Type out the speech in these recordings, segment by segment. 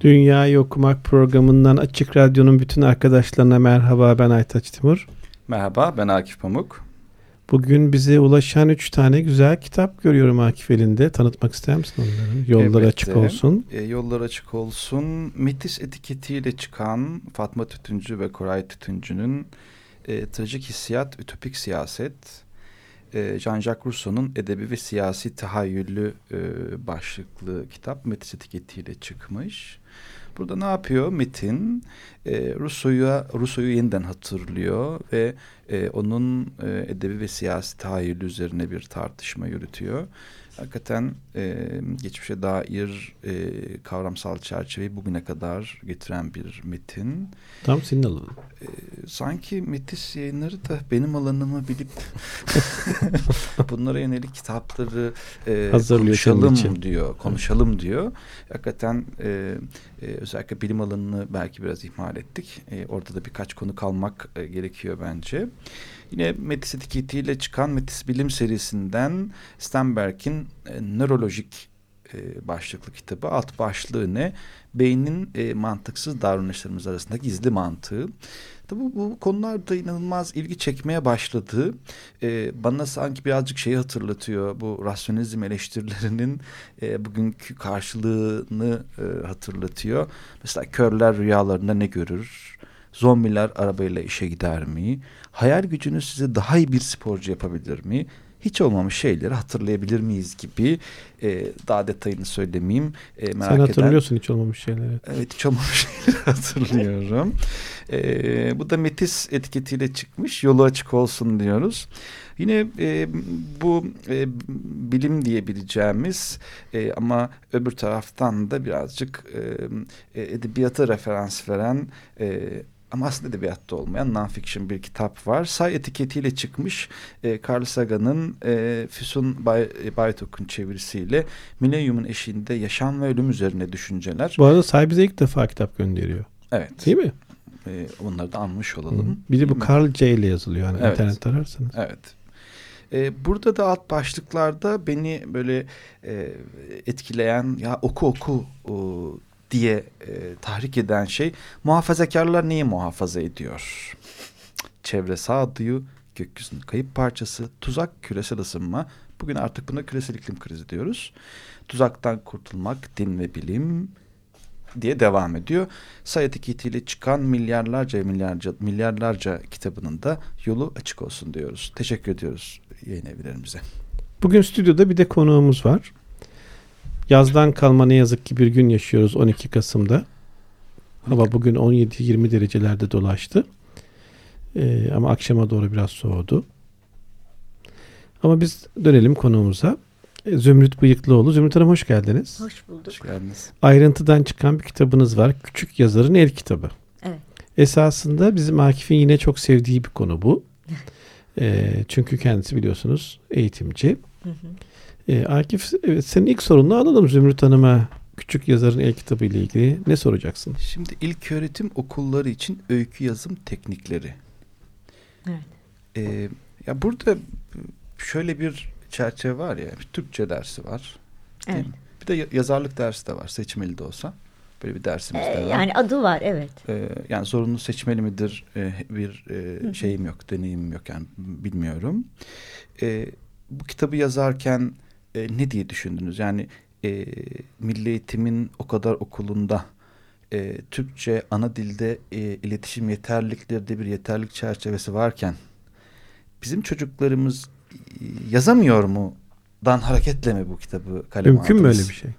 Dünyayı Okumak programından Açık Radyo'nun bütün arkadaşlarına merhaba ben Aytaç Timur. Merhaba ben Akif Pamuk. Bugün bize ulaşan üç tane güzel kitap görüyorum Akif elinde. Tanıtmak ister misin onları? Yollar Elbette. açık olsun. E, yollar açık olsun. Metis etiketiyle çıkan Fatma Tütüncü ve Koray Tütüncü'nün e, Trajik Hissiyat, Ütopik Siyaset, e, Jean-Jacques Rousseau'nun Edebi ve Siyasi Tahayyülü e, başlıklı kitap Metis etiketiyle çıkmış. Burada ne yapıyor Metin? E, Rousseau'ya Rousseau'yu yeniden hatırlıyor ve e, onun e, edebi ve siyasi tahayyülü üzerine bir tartışma yürütüyor. Hakikaten e, geçmişe dair e, kavramsal çerçeveyi bugüne kadar getiren bir metin. Tam senin alanın. E, sanki Metis yayınları da benim alanımı bilip bunlara yönelik kitapları e, konuşalım diyor. Konuşalım diyor. Hakikaten e, e, özellikle bilim alanını belki biraz ihmal ettik. E, orada da birkaç konu kalmak e, gerekiyor bence. Yine Metis etiketiyle çıkan Metis Bilim serisinden Stenberg'in e, nörolojik e, başlıklı kitabı. Alt başlığı ne? Beynin e, mantıksız davranışlarımız arasında gizli mantığı. Tabi bu konularda inanılmaz ilgi çekmeye başladı. E, bana sanki birazcık şeyi hatırlatıyor. Bu rasyonizm eleştirilerinin e, bugünkü karşılığını e, hatırlatıyor. Mesela körler rüyalarında ne görür? Zombiler arabayla işe gider mi? Hayal gücünüz size daha iyi bir sporcu yapabilir mi? Hiç olmamış şeyleri hatırlayabilir miyiz gibi e, daha detayını söylemeyeyim. E, merak Sen eden- hatırlıyorsun hiç olmamış şeyleri. Evet hiç olmamış şeyleri hatırlıyorum. Ee, bu da Metis etiketiyle çıkmış. Yolu açık olsun diyoruz. Yine e, bu e, bilim diyebileceğimiz e, ama öbür taraftan da birazcık e, e, edebiyata referans veren e, ama aslında edebiyatta olmayan non-fiction bir kitap var. Say etiketiyle çıkmış e, Carl Sagan'ın e, Füsun Bay, Baytok'un çevirisiyle Millennium'un eşiğinde yaşam ve ölüm üzerine düşünceler. Bu arada sahibi bize ilk defa kitap gönderiyor. Evet. Değil mi? E, onları da anmış Hı. olalım. Bir de bu? Carl J ile yazılıyor. Hani Evet. internet ararsanız. Evet. E, burada da alt başlıklarda beni böyle e, etkileyen ya oku oku o, diye e, tahrik eden şey muhafazakarlar neyi muhafaza ediyor? Çevre sağduyu, gökyüzünün kayıp parçası, tuzak, küresel ısınma. Bugün artık buna küresel iklim krizi diyoruz. Tuzaktan kurtulmak, din ve bilim diye devam ediyor. Say etiketiyle çıkan milyarlarca milyarca milyarlarca kitabının da yolu açık olsun diyoruz. Teşekkür ediyoruz yayın evlerimize. Bugün stüdyoda bir de konuğumuz var. Yazdan kalma ne yazık ki bir gün yaşıyoruz 12 Kasım'da. Hava bugün 17-20 derecelerde dolaştı. Ee, ama akşama doğru biraz soğudu. Ama biz dönelim konuğumuza. Ee, Zümrüt Bıyıklıoğlu. Zümrüt Hanım hoş geldiniz. Hoş bulduk. Hoş geldiniz. Ayrıntıdan çıkan bir kitabınız var. Küçük Yazarın El Kitabı. Evet. Esasında bizim Akif'in yine çok sevdiği bir konu bu. Ee, çünkü kendisi biliyorsunuz eğitimci. Hı hı. Ee, Akif evet, senin ilk sorunu alalım Zümrüt Hanım'a. Küçük Yazarın El Kitabı ile ilgili ne soracaksın? Şimdi ilk öğretim okulları için öykü yazım teknikleri. Evet. Ee, ya burada şöyle bir çerçeve var ya, bir Türkçe dersi var. Evet. mi? Bir de ya- yazarlık dersi de var, seçmeli de olsa. Böyle bir dersimiz de Ee, var. Yani adı var evet. Ee, yani zorunlu seçmeli midir e, bir e, hı. şeyim yok, deneyimim yok yani bilmiyorum. Ee, bu kitabı yazarken e, ne diye düşündünüz? Yani e, Milli Eğitim'in o kadar okulunda e, Türkçe ana dilde e, iletişim yeterlilikleri bir yeterlik çerçevesi varken bizim çocuklarımız e, yazamıyor mu? Dan hareketle mi bu kitabı kaleme Mümkün mü aldınız? öyle bir şey?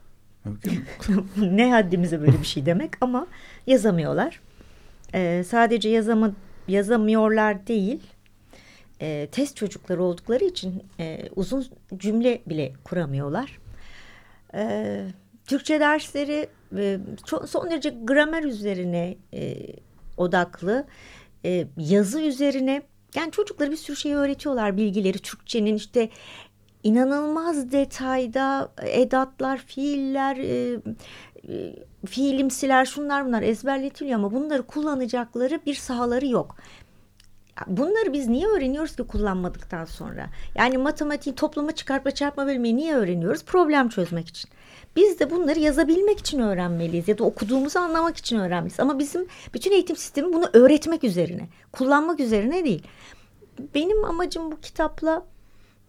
Mümkün mü? ne haddimize böyle bir şey demek ama yazamıyorlar. Ee, sadece yazama, yazamıyorlar değil. E, test çocukları oldukları için e, uzun cümle bile kuramıyorlar. E, Türkçe dersleri e, çok, son derece gramer üzerine e, odaklı. E, yazı üzerine yani çocuklara bir sürü şey öğretiyorlar bilgileri. Türkçenin işte inanılmaz detayda edatlar, fiiller, e, e, fiilimsiler şunlar bunlar ezberletiliyor ama bunları kullanacakları bir sahaları yok. Bunları biz niye öğreniyoruz ki kullanmadıktan sonra? Yani matematiğin toplama çıkartma çarpma bölmeyi niye öğreniyoruz? Problem çözmek için. Biz de bunları yazabilmek için öğrenmeliyiz ya da okuduğumuzu anlamak için öğrenmeliyiz. Ama bizim bütün eğitim sistemi bunu öğretmek üzerine, kullanmak üzerine değil. Benim amacım bu kitapla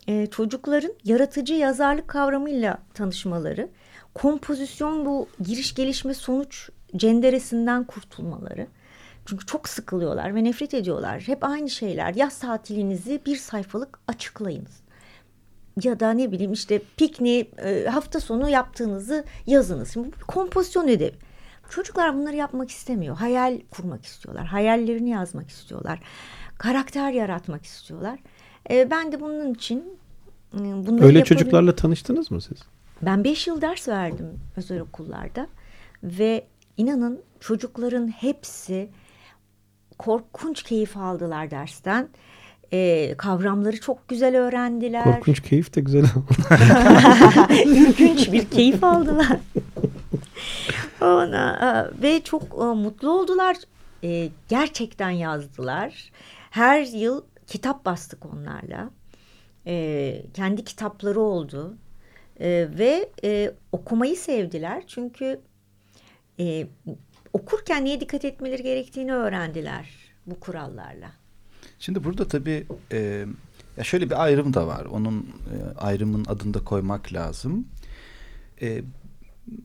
e, çocukların yaratıcı yazarlık kavramıyla tanışmaları, kompozisyon bu giriş gelişme sonuç cenderesinden kurtulmaları. Çünkü çok sıkılıyorlar ve nefret ediyorlar. Hep aynı şeyler. Yaz tatilinizi bir sayfalık açıklayınız. Ya da ne bileyim işte pikniği e, hafta sonu yaptığınızı yazınız. Şimdi bu bir kompozisyon ödevi. Çocuklar bunları yapmak istemiyor. Hayal kurmak istiyorlar. Hayallerini yazmak istiyorlar. Karakter yaratmak istiyorlar. E, ben de bunun için e, bunları Öyle çocuklarla tanıştınız mı siz? ben 5 yıl ders verdim özel okullarda ve inanın çocukların hepsi korkunç keyif aldılar dersten. Ee, kavramları çok güzel öğrendiler. Korkunç keyif de güzel. Ürkünç bir keyif aldılar. Ona, e, ve çok e, mutlu oldular. E, gerçekten yazdılar. Her yıl kitap bastık onlarla. E, kendi kitapları oldu. E, ve e, okumayı sevdiler. Çünkü e, okurken neye dikkat etmeleri gerektiğini öğrendiler bu kurallarla. Şimdi burada tabii e, ya şöyle bir ayrım da var. Onun e, ayrımın adını da koymak lazım. E,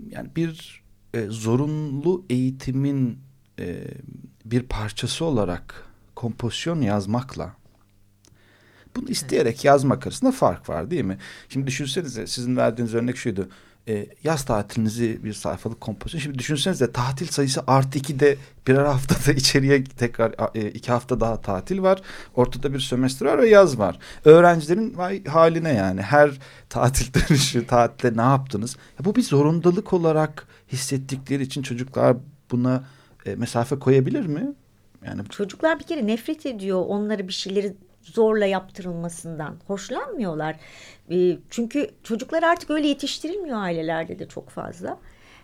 yani bir e, zorunlu eğitimin e, bir parçası olarak kompozisyon yazmakla bunu isteyerek yazmak arasında fark var değil mi? Şimdi düşünsenize sizin verdiğiniz örnek şuydu. E, yaz tatilinizi bir sayfalık kompozisyon. Şimdi düşünsenize tatil sayısı artı iki de birer haftada içeriye tekrar e, iki hafta daha tatil var. Ortada bir sömestr var ve yaz var. Öğrencilerin vay haline yani her tatil dönüşü tatilde ne yaptınız? Ya bu bir zorundalık olarak hissettikleri için çocuklar buna e, mesafe koyabilir mi? Yani Çocuklar bir kere nefret ediyor onları bir şeyleri zorla yaptırılmasından. Hoşlanmıyorlar. E, çünkü çocuklar artık öyle yetiştirilmiyor ailelerde de çok fazla.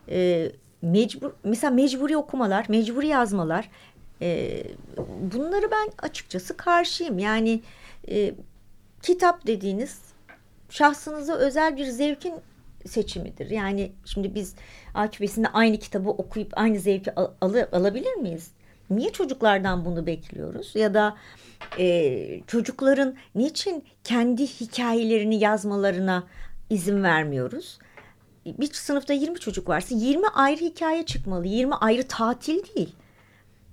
E, mecbur mesela mecburi okumalar, mecburi yazmalar. E, bunları ben açıkçası karşıyım. Yani e, kitap dediğiniz şahsınıza özel bir zevkin seçimidir. Yani şimdi biz Akif aynı kitabı okuyup aynı zevki al- alı- alabilir miyiz? Niye çocuklardan bunu bekliyoruz? Ya da e, çocukların niçin kendi hikayelerini yazmalarına izin vermiyoruz? Bir sınıfta 20 çocuk varsa 20 ayrı hikaye çıkmalı. 20 ayrı tatil değil.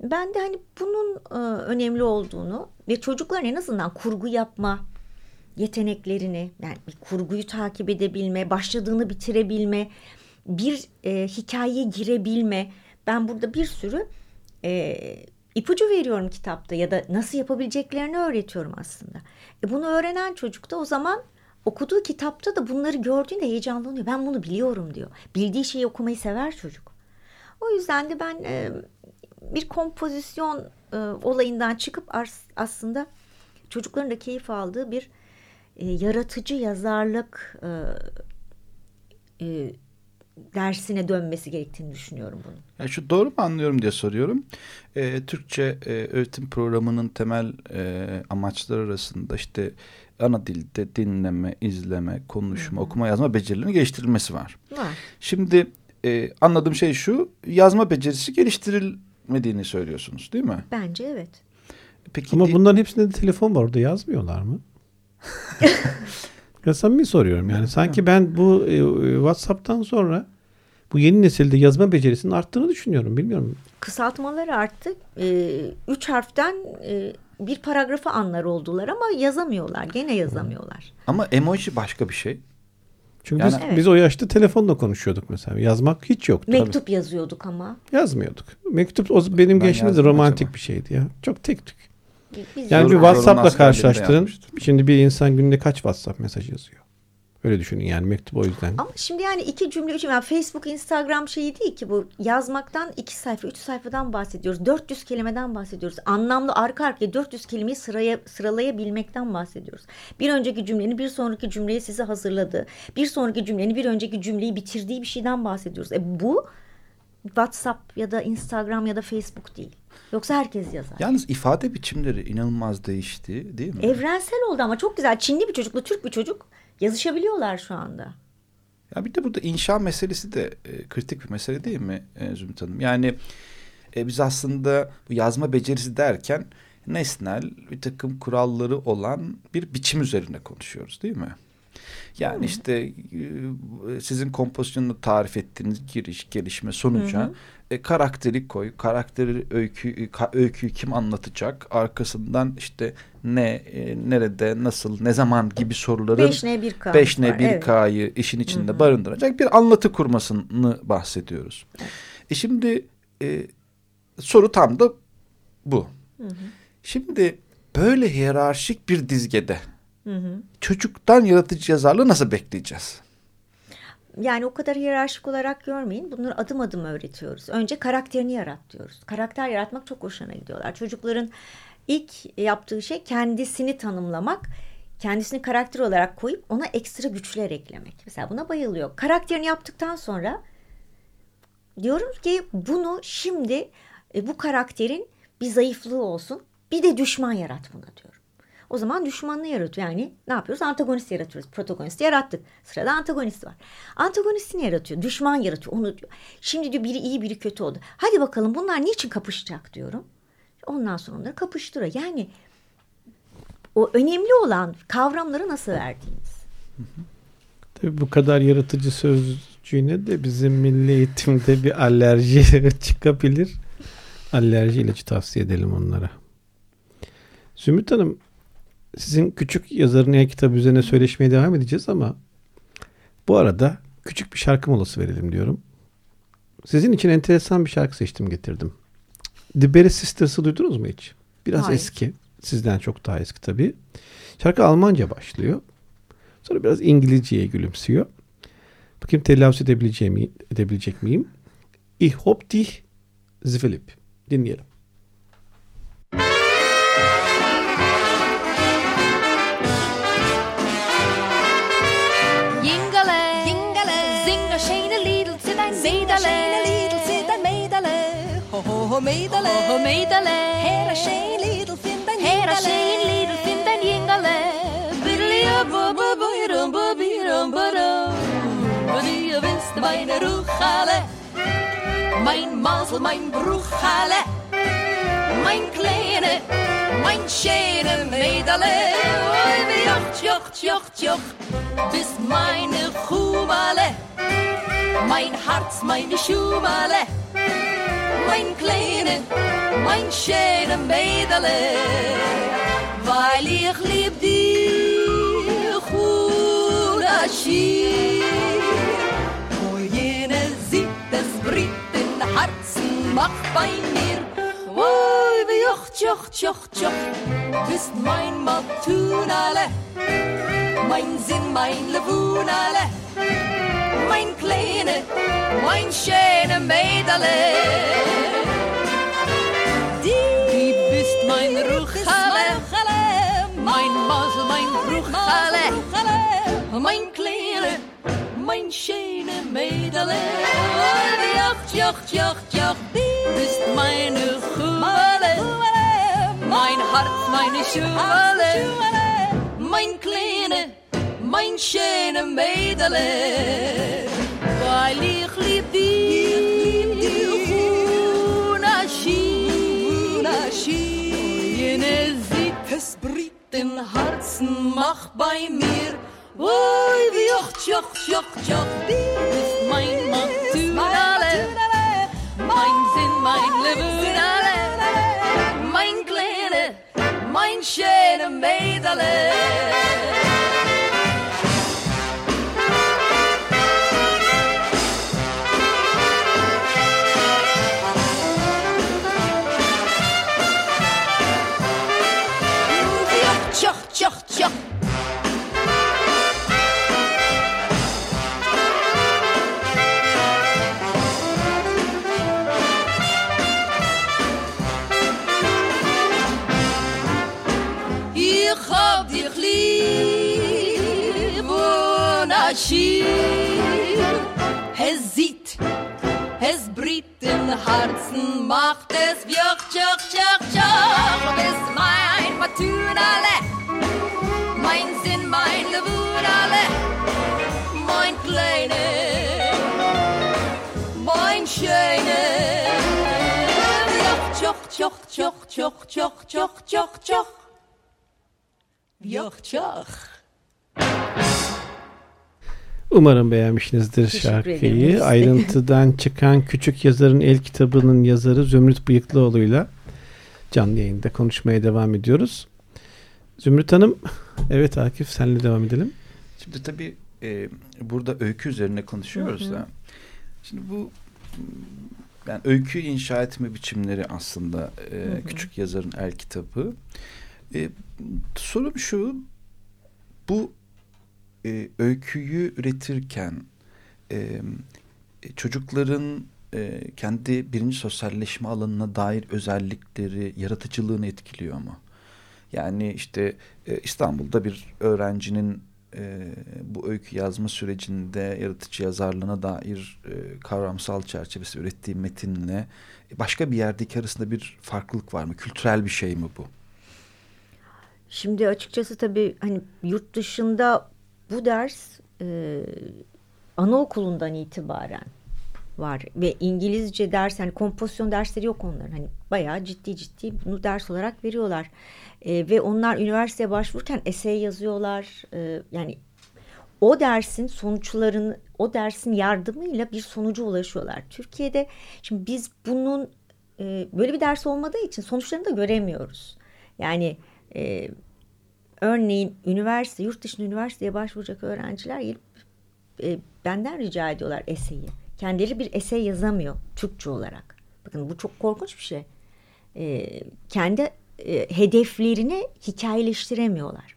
Ben de hani bunun e, önemli olduğunu ve çocukların en azından kurgu yapma yeteneklerini yani bir kurguyu takip edebilme, başladığını bitirebilme, bir e, hikayeye girebilme. Ben burada bir sürü e, ipucu veriyorum kitapta ya da nasıl yapabileceklerini öğretiyorum aslında. E, bunu öğrenen çocuk da o zaman okuduğu kitapta da bunları gördüğünde heyecanlanıyor. Ben bunu biliyorum diyor. Bildiği şeyi okumayı sever çocuk. O yüzden de ben e, bir kompozisyon e, olayından çıkıp as- aslında çocukların da keyif aldığı bir e, yaratıcı yazarlık e, e, dersine dönmesi gerektiğini düşünüyorum bunun. Yani şu doğru mu anlıyorum diye soruyorum. Ee, Türkçe e, öğretim programının temel e, amaçları arasında işte ana dilde dinleme, izleme, konuşma, okuma, yazma becerilerinin geliştirilmesi var. Var. Şimdi e, anladığım şey şu, yazma becerisi geliştirilmediğini söylüyorsunuz değil mi? Bence evet. Peki Ama di- bunların hepsinde de telefon var. Orada yazmıyorlar mı? ya samimi soruyorum yani. Sanki ben bu e, WhatsApp'tan sonra bu yeni nesilde yazma becerisinin arttığını düşünüyorum. Bilmiyorum. Kısaltmalar arttı. E, üç harften e, bir paragrafı anlar oldular ama yazamıyorlar. Gene yazamıyorlar. ama emoji başka bir şey. Çünkü Yani- biz, Evet. biz o yaşta telefonla konuşuyorduk mesela. Yazmak hiç yoktu. Mektup yazıyorduk ama. Yazmıyorduk. Mektup o benim Ben gençliğimde romantik acaba. bir şeydi ya. Çok tek tük. Biz Yani bir WhatsApp'la karşılaştırın. Şimdi bir insan günde kaç WhatsApp mesajı yazıyor? Öyle düşünün yani mektup o yüzden. Ama şimdi yani iki cümle, üç. Yani Facebook, Instagram şeyi değil ki bu. Yazmaktan iki sayfa, üç sayfadan bahsediyoruz. 400 kelimeden bahsediyoruz. Anlamlı arka arkaya 400 kelimeyi sıraya, sıralayabilmekten bahsediyoruz. Bir önceki cümlenin bir sonraki cümleyi size hazırladığı, bir sonraki cümlenin bir önceki cümleyi bitirdiği bir şeyden bahsediyoruz. E bu WhatsApp ya da Instagram ya da Facebook değil. Yoksa herkes yazar. Yalnız ifade biçimleri inanılmaz değişti değil mi? Evrensel oldu ama çok güzel. Çinli bir çocukla Türk bir çocuk yazışabiliyorlar şu anda. Ya bir de burada inşa meselesi de e, kritik bir mesele değil mi e, Zümrüt Hanım? Yani e, biz aslında bu yazma becerisi derken nesnel bir takım kuralları olan bir biçim üzerine konuşuyoruz değil mi? Yani işte e, sizin kompozisyonunu tarif ettiğiniz giriş, gelişme sonuca e, karakteri koy, karakteri öykü, ka- öyküyü kim anlatacak, arkasından işte ne, e, nerede, nasıl, ne zaman gibi soruların 5N1K. 5N1K'yı işin içinde barındıracak bir anlatı kurmasını bahsediyoruz. E şimdi e, soru tam da bu. Şimdi böyle hiyerarşik bir dizgede çocuktan yaratıcı yazarlığı nasıl bekleyeceğiz? Yani o kadar hiyerarşik olarak görmeyin. Bunları adım adım öğretiyoruz. Önce karakterini yarat diyoruz. Karakter yaratmak çok hoşuna gidiyorlar. Çocukların ilk yaptığı şey kendisini tanımlamak. Kendisini karakter olarak koyup ona ekstra güçler eklemek. Mesela buna bayılıyor. Karakterini yaptıktan sonra diyorum ki bunu şimdi e, bu karakterin bir zayıflığı olsun. Bir de düşman yarat buna diyorum. O zaman düşmanını yaratıyor. Yani ne yapıyoruz? Antagonist yaratıyoruz. Protagonisti yarattık. Sırada antagonist var. Antagonistini yaratıyor. Düşman yaratıyor. Onu diyor. Şimdi diyor biri iyi biri kötü oldu. Hadi bakalım bunlar niçin kapışacak diyorum. Ondan sonra onları kapıştırıyor. Yani o önemli olan kavramları nasıl verdiğiniz. Tabii bu kadar yaratıcı sözcüğüne de bizim milli eğitimde bir alerji çıkabilir. Alerji ilacı tavsiye edelim onlara. Zümrüt Hanım sizin küçük yazarın el kitabı üzerine söyleşmeye devam edeceğiz ama bu arada küçük bir şarkı molası verelim diyorum. Sizin için enteresan bir şarkı seçtim getirdim. The Berry Sisters'ı duydunuz mu hiç? Biraz Hayır. eski. Sizden çok daha eski tabii. Şarkı Almanca başlıyor. Sonra biraz İngilizceye gülümsüyor. Bakayım telaffuz edebileceğim, edebilecek miyim? Ich hab dich zwilip. Dinleyelim. feidele Her a shein lidl fin ben jingale Her a shein lidl fin ben jingale Bidli a bo bo bo yirum bo birum bo ro. Bidi a winst meine Ruchale. Mein Masel, mein Bruchale. Mein kleine, mein schöne Mädele Oi, wie jocht, jocht, jocht, jocht. Bis meine Chumale. Mein Herz, meine Schumale. Mein kleine mein schöne Mädele. Weil ich lieb dich, Huraschi. Wo jene sieht, es bricht in Herzen, macht bei mir. Oi, wie jocht, jocht, jocht, jocht. Bist mein Matunale. Mein Sinn, mein Levunale. Mein kleine, mein schöne Mädele. mijn roegale. Mijn mazzel, mijn roegale. Mijn kleren, mijn schöne medale. Jacht, jacht, jacht, jacht, bist meine goele. Mijn hart, mijn schoele. Mijn kleine, mijn schöne medale. Weil im Herzen, macht bei mir. Oi, wie jocht, jocht, jocht, jocht. Bist mein Matunale. Mein Sinn, mein Levunale. Mein kleine, mein schöne Mädele. Herzen macht es wirk, wirk, wirk, wirk, bis mein Matünale, mein Sinn, mein Lewunale, mein Kleine, mein Schöne. Wirk, wirk, wirk, wirk, wirk, wirk, wirk, wirk, wirk, wirk, wirk, Umarım beğenmişsinizdir Teşekkür şarkıyı. ederim. Ayrıntıdan çıkan Küçük Yazarın El kitabının yazarı Zümrüt Bıyıklıoğlu'yla canlı yayında konuşmaya devam ediyoruz. Zümrüt Hanım, evet Akif senle devam edelim. Şimdi tabii e, burada öykü üzerine konuşuyoruz Hı hı. da. Şimdi bu yani öykü inşa etme biçimleri aslında e, Hı hı. küçük yazarın el kitabı. E, sorum şu, bu e, öyküyü üretirken e, e, çocukların e, kendi birinci sosyalleşme alanına dair özellikleri, yaratıcılığını etkiliyor mu? Yani işte e, İstanbul'da bir öğrencinin e, bu öykü yazma sürecinde yaratıcı yazarlığına dair e, kavramsal çerçevesi ürettiği metinle başka bir yerdeki arasında bir farklılık var mı? Kültürel bir şey mi bu? Şimdi açıkçası tabii hani yurt dışında bu ders e, anaokulundan itibaren var ve İngilizce ders hani kompozisyon dersleri yok onların hani bayağı ciddi ciddi bunu ders olarak veriyorlar E, ve onlar üniversiteye başvururken essay yazıyorlar E, yani o dersin sonuçlarını o dersin yardımıyla bir sonuca ulaşıyorlar. Türkiye'de şimdi biz bunun e, böyle bir ders olmadığı için sonuçlarını da göremiyoruz. Yani e, örneğin üniversite, yurt dışında üniversiteye başvuracak öğrenciler gelip e, benden rica ediyorlar eseyi. Kendileri bir esey yazamıyor Türkçe olarak. Bakın bu çok korkunç bir şey. E, kendi e, hedeflerini hikayeleştiremiyorlar.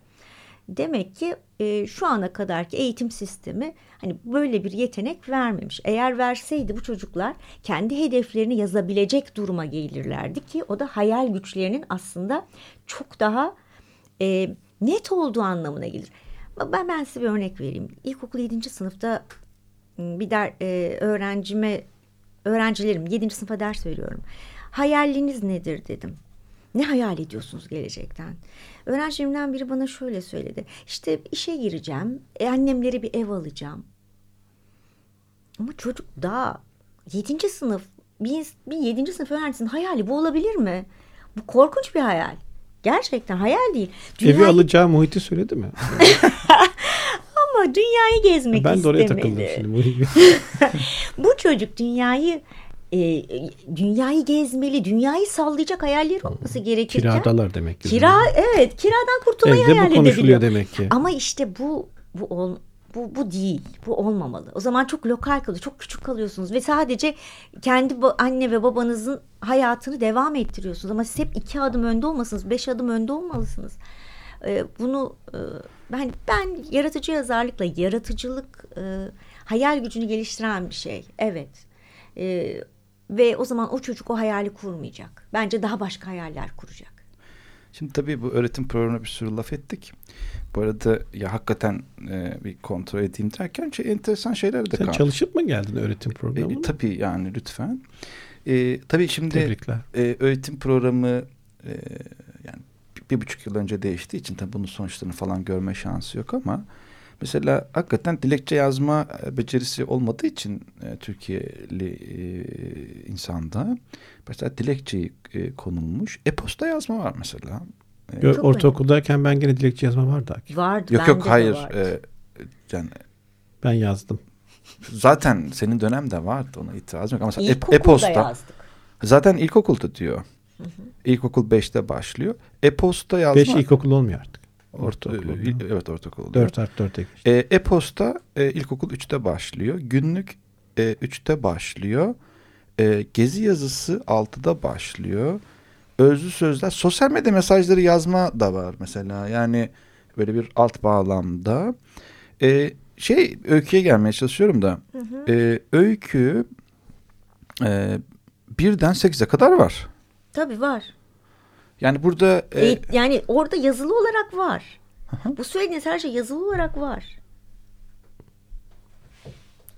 Demek ki e, şu ana kadarki eğitim sistemi hani böyle bir yetenek vermemiş. Eğer verseydi bu çocuklar kendi hedeflerini yazabilecek duruma gelirlerdi ki o da hayal güçlerinin aslında çok daha e, net olduğu anlamına gelir. Ben, ben size bir örnek vereyim. İlkokul 7. sınıfta bir der, e, öğrencime öğrencilerim 7. sınıfa ders veriyorum. Hayaliniz nedir dedim. Ne hayal ediyorsunuz gelecekten? Öğrencilerimden biri bana şöyle söyledi. İşte işe gireceğim, e, annemlere bir ev alacağım. Ama çocuk daha 7. sınıf, bir, bir 7. sınıf öğrencisinin hayali bu olabilir mi? Bu korkunç bir hayal. Gerçekten hayal değil. Evi Dünyayı- alacağı muhiti söyledi mi? ama dünyayı gezmek ben de oraya istemedi. takıldım şimdi. Bu çocuk dünyayı e, dünyayı gezmeli, dünyayı sallayacak hayalleri olması gerekirken Kiradalar demek ki. kira evet kiradan kurtulmayı Evde hayal bu konuşuluyor edebiliyor. demek ki. Ama işte bu bu ol, bu bu değil. Bu olmamalı. O zaman çok lokal kalıyor. Çok küçük kalıyorsunuz ve sadece kendi anne ve babanızın hayatını devam ettiriyorsunuz. Ama siz hep iki adım önde olmasınız. Beş adım önde olmalısınız. Ee, bunu e, ben ben yaratıcı yazarlıkla yaratıcılık e, hayal gücünü geliştiren bir şey. Evet. E, ve o zaman o çocuk o hayali kurmayacak. Bence daha başka hayaller kuracak. Şimdi tabii bu öğretim programına bir sürü laf ettik. Bu arada ya hakikaten e, bir kontrol edeyim derken şey, enteresan şeyler de Sen kaldı. çalışıp mı geldin öğretim E, programına? tabii yani lütfen. E, tabii şimdi Tebrikler. e, öğretim programı e, yani bir, bir buçuk yıl önce değiştiği için tabii bunun sonuçlarını falan görme şansı yok ama mesela hakikaten dilekçe yazma e, becerisi olmadığı için e, Türkiye'li e, insanda mesela dilekçeyi e, konulmuş. E-posta yazma var mesela. E, Gö- Çok Ortaokuldayken ben gene dilekçe yazma vardı Akif. Vardı. yok yok hayır. E, yani Ben yazdım. zaten senin dönemde vardı ona itiraz yok ama mesela e- e-posta yazdık. zaten ilkokulda diyor. İlkokul 5'te başlıyor. E-posta yazma. 5 ilkokul olmuyor artık. Orta, Ortaokul. evet ortaokul. 4 artı 4'e geçti. E, E-posta e, ilkokul 3'te başlıyor. Günlük e, 3'te başlıyor. E, gezi yazısı 6'da başlıyor. Özlü sözler, sosyal medya mesajları yazma da var mesela. Yani böyle bir alt bağlamda. E, şey öyküye gelmeye çalışıyorum da. E, öykü e, birden 8'e kadar var. Tabii var. Yani burada e, E, yani orada yazılı olarak var. Bu söylediğiniz her şey yazılı olarak var.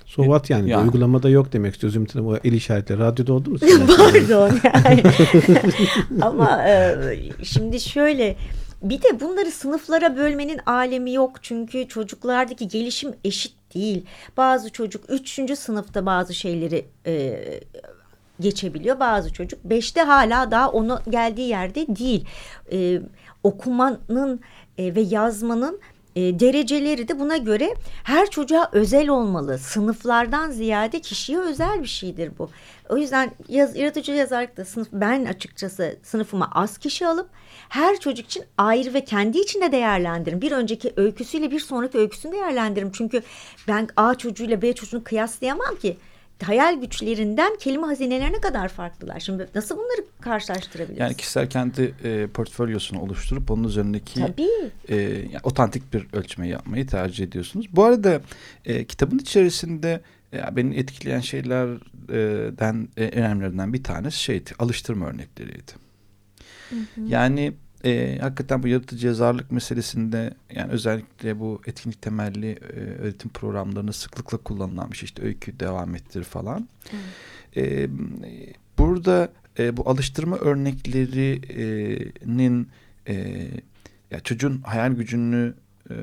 So what yani? Yani. Uygulamada yok demek istiyor Zümrüt Hanım. O el işaretleri. Radyoda oldu mu? Pardon yani. Ama e, şimdi şöyle bir de bunları sınıflara bölmenin alemi yok. Çünkü çocuklardaki gelişim eşit değil. Bazı çocuk 3. sınıfta bazı şeyleri e, geçebiliyor. Bazı çocuk 5'te hala daha onu geldiği yerde değil. E, okumanın e, ve yazmanın e, dereceleri de buna göre her çocuğa özel olmalı. Sınıflardan ziyade kişiye özel bir şeydir bu. O yüzden yaz, yaratıcı yazarlıkta sınıf ben açıkçası sınıfıma az kişi alıp her çocuk için ayrı ve kendi içinde değerlendiririm. Bir önceki öyküsüyle bir sonraki öyküsünü değerlendiririm. Çünkü ben A çocuğuyla B çocuğunu kıyaslayamam ki hayal güçlerinden kelime hazinelerine kadar farklılar. Şimdi nasıl bunları karşılaştırabiliriz? Yani kişiler kendi e, portfolyosunu oluşturup onun üzerindeki Tabii. e, yani otantik bir ölçme yapmayı tercih ediyorsunuz. Bu arada e, kitabın içerisinde e, beni etkileyen şeylerden e, önemlilerinden bir tanesi şeydi alıştırma örnekleriydi. Yani e, hakikaten bu yaratıcı yazarlık meselesinde yani özellikle bu etkinlik temelli e, öğretim programlarında sıklıkla kullanılan bir şey işte öykü devam ettir falan. E, burada e, bu alıştırma örneklerinin e, ya çocuğun hayal gücünü e,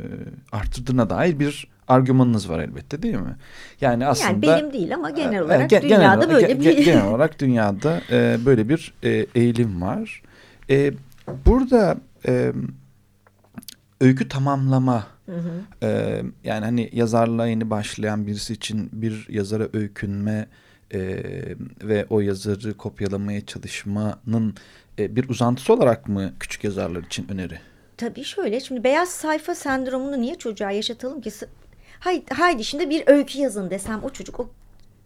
arttırdığına dair bir argümanınız var elbette değil mi? Yani aslında yani benim değil ama genel e, olarak gen- dünyada genel, böyle ge- bir ge- genel olarak dünyada e, böyle bir e, eğilim var. E, burada e, öykü tamamlama Hı hı. e, yani hani yazarlığa yeni başlayan birisi için bir yazara öykünme e, ve o yazarı kopyalamaya çalışmanın e, bir uzantısı olarak mı küçük yazarlar için öneri? Tabii şöyle şimdi beyaz sayfa sendromunu niye çocuğa yaşatalım ki? Haydi, haydi şimdi bir öykü yazın desem o çocuk o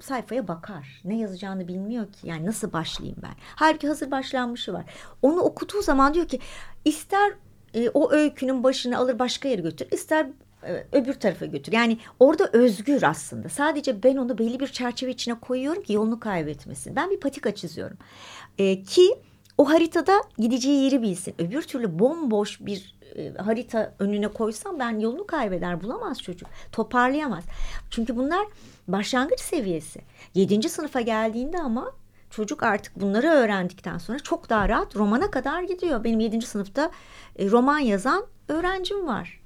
sayfaya bakar. Ne yazacağını bilmiyor ki. Yani nasıl başlayayım ben? Halbuki hazır başlanmışı var. Onu okuduğu zaman diyor ki ister e, o öykünün başını alır başka yere götür, ister e, öbür tarafa götür. Yani orada özgür aslında. Sadece ben onu belli bir çerçeve içine koyuyorum ki yolunu kaybetmesin. Ben bir patika çiziyorum. E, ki o haritada gideceği yeri bilsin. Öbür türlü bomboş bir e, harita önüne koysam ben yolunu kaybeder bulamaz çocuk. Toparlayamaz. Çünkü bunlar başlangıç seviyesi. Yedinci sınıfa geldiğinde ama çocuk artık bunları öğrendikten sonra çok daha rahat romana kadar gidiyor. Benim yedinci sınıfta e, roman yazan öğrencim var.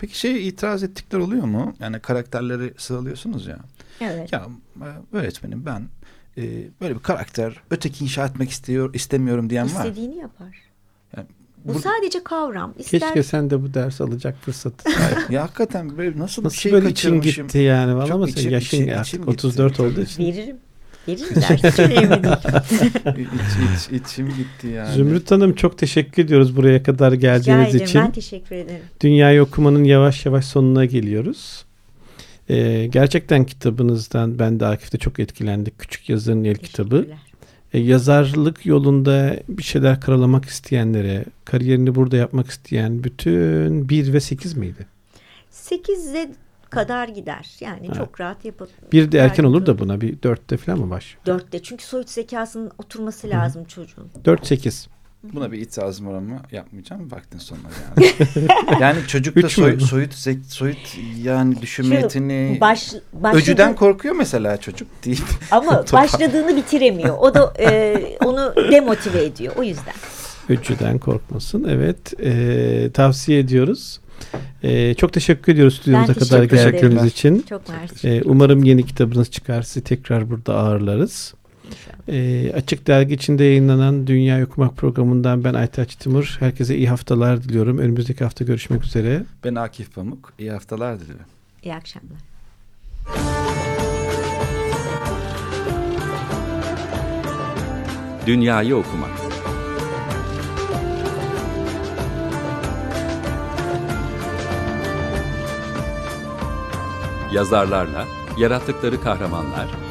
Peki şey itiraz ettikler oluyor mu? Yani karakterleri sıralıyorsunuz ya. Evet. Ya e, öğretmenim ben e, böyle bir karakter öteki inşa etmek istiyor istemiyorum diyen var. İstediğini yapar. Bu bu- sadece kavram. İster Keşke sen de bu ders alacak fırsatı. ya hakikaten böyle nasıl, bir Nasıl şey böyle için gitti yani. Valla Çok ama içim- yaşın içim- artık içim gitti. 34 olduğu için. veririm. Veririm ders. Hiç önemli değil. İç, iç, içim gitti yani. Zümrüt Hanım çok teşekkür ediyoruz buraya kadar Rica geldiğiniz ederim. için. Ben teşekkür ederim. Dünyayı okumanın yavaş yavaş sonuna geliyoruz. Ee, gerçekten kitabınızdan ben de Akif'te çok etkilendik. Küçük Yazarın El kitabı. E, yazarlık yolunda bir şeyler karalamak isteyenlere, kariyerini burada yapmak isteyen bütün 1 ve 8 miydi? 8'e kadar gider. Yani Ha. çok rahat yapıp. Bir de erken olur da buna bir 4'te falan mı başlıyor? Dörtte. Çünkü soyut zekasının oturması lazım çocuğun. 4-8. Buna bir itirazım var ama yapmayacağım. Vaktin sonuna geldi. yani çocukta soy, soyut, zek, soyut yani düşünme Şu yetini... Baş, başladı- Öcüden korkuyor mesela çocuk deyip. ama başladığını bitiremiyor. O da e, onu demotive ediyor. O yüzden. Öcüden korkmasın. Evet. e, tavsiye ediyoruz. E, çok teşekkür ediyoruz stüdyomuza kadar teşekkür geldiğiniz için. Çok mersi. E, umarım yeni kitabınız çıkar. Sizi tekrar burada ağırlarız. E, Açık Dergi içinde yayınlanan Dünya Okumak programından ben Aytaç Timur. Herkese iyi haftalar diliyorum. Önümüzdeki hafta görüşmek üzere. Ben Akif Pamuk. İyi haftalar diliyorum. İyi akşamlar. Dünyayı okumak. Yazarlarla yarattıkları kahramanlar,